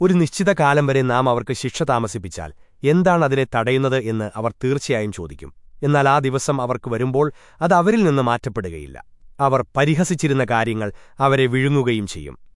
ഒരു നിശ്ചിത കാലം വരെ നാം അവർക്ക് ശിക്ഷ താമസിപ്പിച്ചാൽ എന്താണതിനെ തടയുന്നത് എന്ന് അവർ തീർച്ചയായും ചോദിക്കും. എന്നാൽ ആ ദിവസം അവർക്ക് വരുമ്പോൾ അത് അവരിൽ നിന്ന് മാറ്റപ്പെടുകയില്ല. അവർ പരിഹസിച്ചിരുന്ന കാര്യങ്ങൾ അവരെ വിഴുങ്ങുകയും ചെയ്യും.